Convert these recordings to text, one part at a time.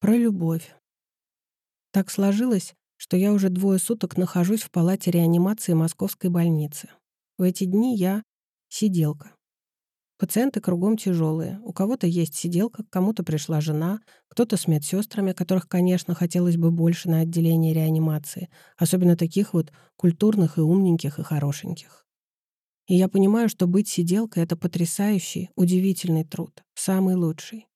Про любовь. Так сложилось, что я уже двое суток нахожусь в палате реанимации московской больницы. В эти дни я сиделка. Пациенты кругом тяжелые. У кого-то есть сиделка, кому-то пришла жена, кто-то с медсестрами, которых, конечно, хотелось бы больше на отделение реанимации, особенно таких вот культурных и умненьких и хорошеньких. И я понимаю, что быть сиделкой — это потрясающий, удивительный труд, самый лучший.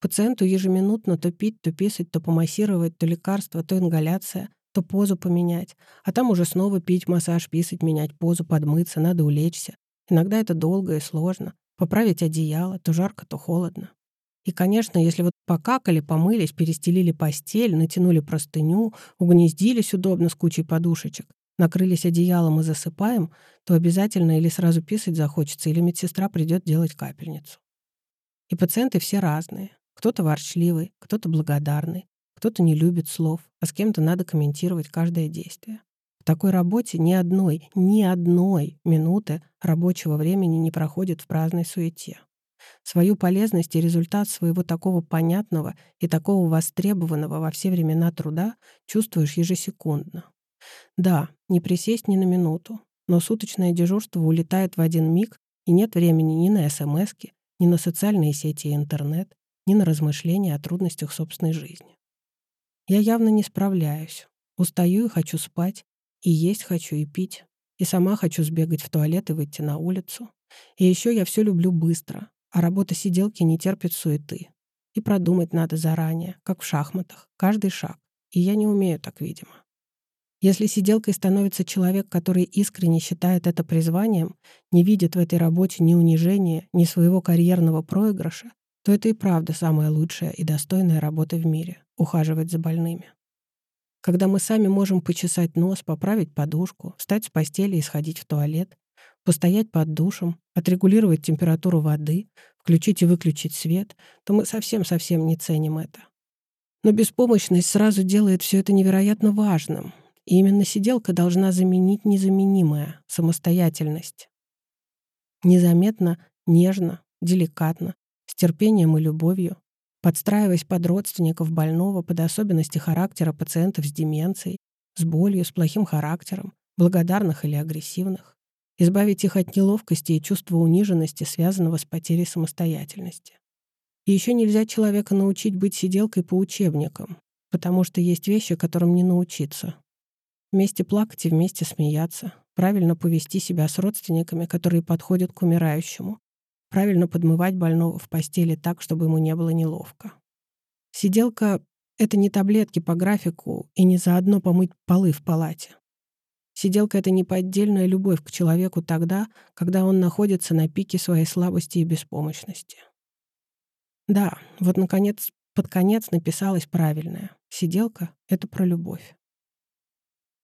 Пациенту ежеминутно то пить, то писать, то помассировать, то лекарство, то ингаляция, то позу поменять. А там уже снова пить, массаж, писать, менять позу, подмыться, надо улечься. Иногда это долго и сложно. Поправить одеяло, то жарко, то холодно. И, конечно, если вот покакали, помылись, перестелили постель, натянули простыню, угнездились удобно с кучей подушечек, накрылись одеялом и засыпаем, то обязательно или сразу писать захочется, или медсестра придет делать капельницу. И пациенты все разные. Кто-то ворчливый, кто-то благодарный, кто-то не любит слов, а с кем-то надо комментировать каждое действие. В такой работе ни одной, ни одной минуты рабочего времени не проходит в праздной суете. Свою полезность и результат своего такого понятного и такого востребованного во все времена труда чувствуешь ежесекундно. Да, не присесть ни на минуту, но суточное дежурство улетает в один миг, и нет времени ни на СМСки, ни на социальные сети и интернет, ни на размышления о трудностях собственной жизни. Я явно не справляюсь. Устаю и хочу спать, и есть хочу, и пить, и сама хочу сбегать в туалет и выйти на улицу. И еще я все люблю быстро, а работа сиделки не терпит суеты. И продумать надо заранее, как в шахматах, каждый шаг. И я не умею так, видимо. Если сиделкой становится человек, который искренне считает это призванием, не видит в этой работе ни унижения, ни своего карьерного проигрыша, то это и правда самая лучшая и достойная работа в мире — ухаживать за больными. Когда мы сами можем почесать нос, поправить подушку, встать с постели и сходить в туалет, постоять под душем, отрегулировать температуру воды, включить и выключить свет, то мы совсем-совсем не ценим это. Но беспомощность сразу делает все это невероятно важным. И именно сиделка должна заменить незаменимое — самостоятельность. Незаметно, нежно, деликатно, с терпением и любовью, подстраиваясь под родственников больного, под особенности характера пациентов с деменцией, с болью, с плохим характером, благодарных или агрессивных, избавить их от неловкости и чувства униженности, связанного с потерей самостоятельности. И еще нельзя человека научить быть сиделкой по учебникам, потому что есть вещи, которым не научиться. Вместе плакать и вместе смеяться, правильно повести себя с родственниками, которые подходят к умирающему, правильно подмывать больного в постели так, чтобы ему не было неловко. Сиделка — это не таблетки по графику и не заодно помыть полы в палате. Сиделка — это не поддельная любовь к человеку тогда, когда он находится на пике своей слабости и беспомощности. Да, вот, наконец, под конец написалось правильное. Сиделка — это про любовь.